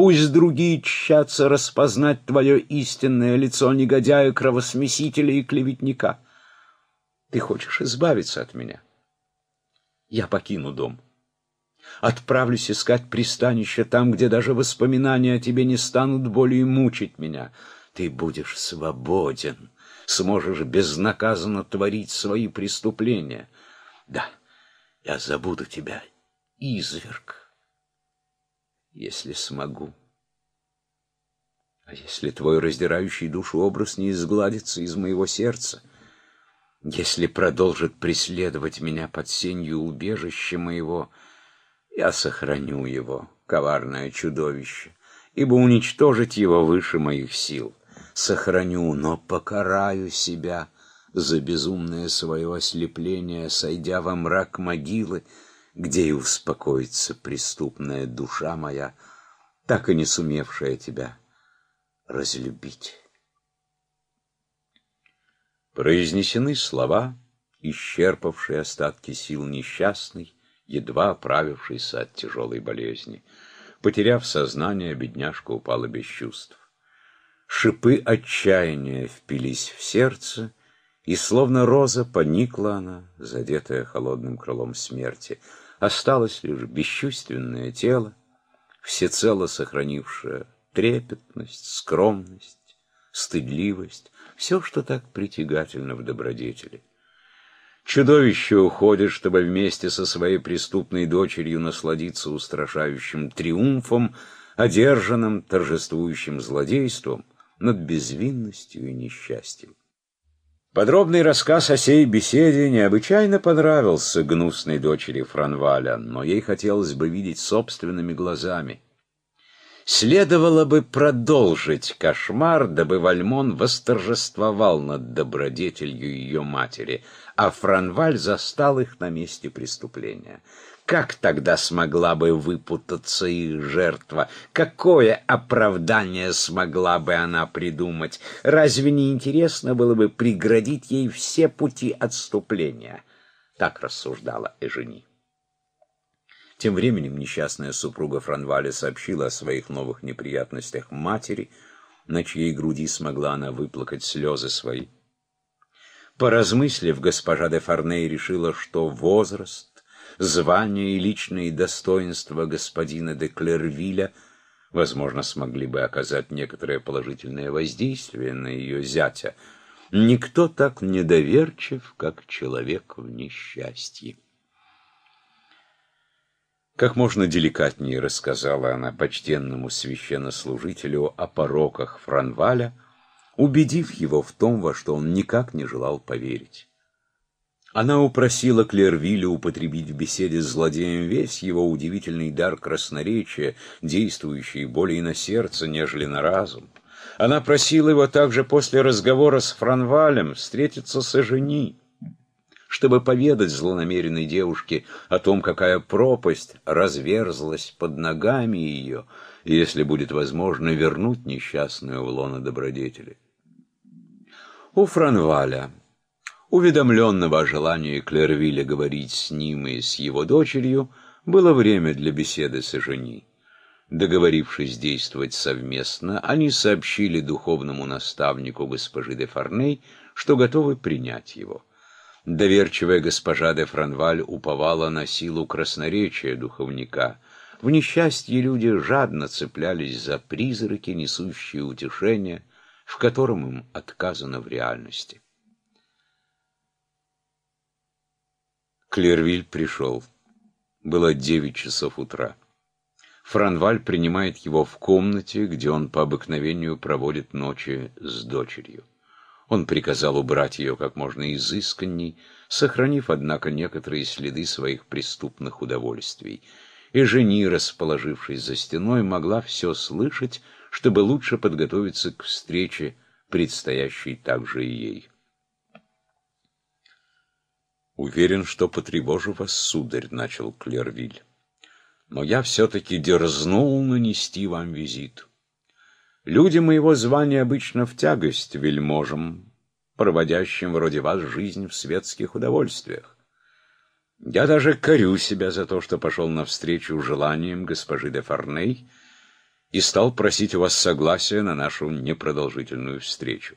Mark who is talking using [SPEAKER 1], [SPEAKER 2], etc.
[SPEAKER 1] Пусть другие тщатся распознать твое истинное лицо негодяя, кровосмесителя и клеветника. Ты хочешь избавиться от меня? Я покину дом. Отправлюсь искать пристанище там, где даже воспоминания о тебе не станут более мучить меня. Ты будешь свободен, сможешь безнаказанно творить свои преступления. Да, я забуду тебя, изверг, если смогу. А если твой раздирающий душу образ не изгладится из моего сердца, если продолжит преследовать меня под сенью убежища моего, я сохраню его, коварное чудовище, ибо уничтожить его выше моих сил. Сохраню, но покараю себя за безумное свое ослепление, сойдя во мрак могилы, где и успокоится преступная душа моя, так и не сумевшая тебя разлюбить. Произнесены слова, исчерпавшие остатки сил несчастной, едва оправившейся от тяжелой болезни. Потеряв сознание, бедняжка упала без чувств. Шипы отчаяния впились в сердце, и словно роза поникла она, задетая холодным крылом смерти. Осталось лишь бесчувственное тело, всецело сохранившее трепетность, скромность, стыдливость, все, что так притягательно в добродетели. Чудовище уходит, чтобы вместе со своей преступной дочерью насладиться устрашающим триумфом, одержанным торжествующим злодейством над безвинностью и несчастьем. Подробный рассказ о сей беседе необычайно понравился гнусной дочери Франваля, но ей хотелось бы видеть собственными глазами. Следовало бы продолжить кошмар, дабы Вальмон восторжествовал над добродетелью ее матери, а Франваль застал их на месте преступления. Как тогда смогла бы выпутаться их жертва? Какое оправдание смогла бы она придумать? Разве не интересно было бы преградить ей все пути отступления? Так рассуждала Эжени. Тем временем несчастная супруга Франваля сообщила о своих новых неприятностях матери, на чьей груди смогла она выплакать слезы свои. Поразмыслив, госпожа де Фарней решила, что возраст, звание и личные достоинства господина де Клервиля возможно, смогли бы оказать некоторое положительное воздействие на ее зятя. Никто так недоверчив, как человек в несчастье. Как можно деликатнее рассказала она почтенному священнослужителю о пороках Франваля, убедив его в том, во что он никак не желал поверить. Она упросила Клервилля употребить в беседе с злодеем весь его удивительный дар красноречия, действующий более на сердце, нежели на разум. Она просила его также после разговора с Франвалем встретиться с Эжени, чтобы поведать злонамеренной девушке о том, какая пропасть разверзлась под ногами ее, и, если будет возможно, вернуть несчастную в лоно добродетели. У Франваля, уведомленного о желании Клервилля говорить с ним и с его дочерью, было время для беседы с Эжени. Договорившись действовать совместно, они сообщили духовному наставнику госпожи де Фарней, что готовы принять его. Доверчивая госпожа де Франваль уповала на силу красноречия духовника. В несчастье люди жадно цеплялись за призраки, несущие утешение, в котором им отказано в реальности. Клервиль пришел. Было девять часов утра. Франваль принимает его в комнате, где он по обыкновению проводит ночи с дочерью. Он приказал убрать ее как можно изысканней, сохранив, однако, некоторые следы своих преступных удовольствий. И жени, расположившись за стеной, могла все слышать, чтобы лучше подготовиться к встрече, предстоящей также и ей. «Уверен, что потревожу вас, сударь», — начал Клервиль. «Но я все-таки дерзнул нанести вам визит». Люди моего звания обычно в тягость вельможам, проводящим вроде вас жизнь в светских удовольствиях. Я даже корю себя за то, что пошел навстречу желаниям госпожи де Фарней, и стал просить у вас согласия на нашу непродолжительную встречу.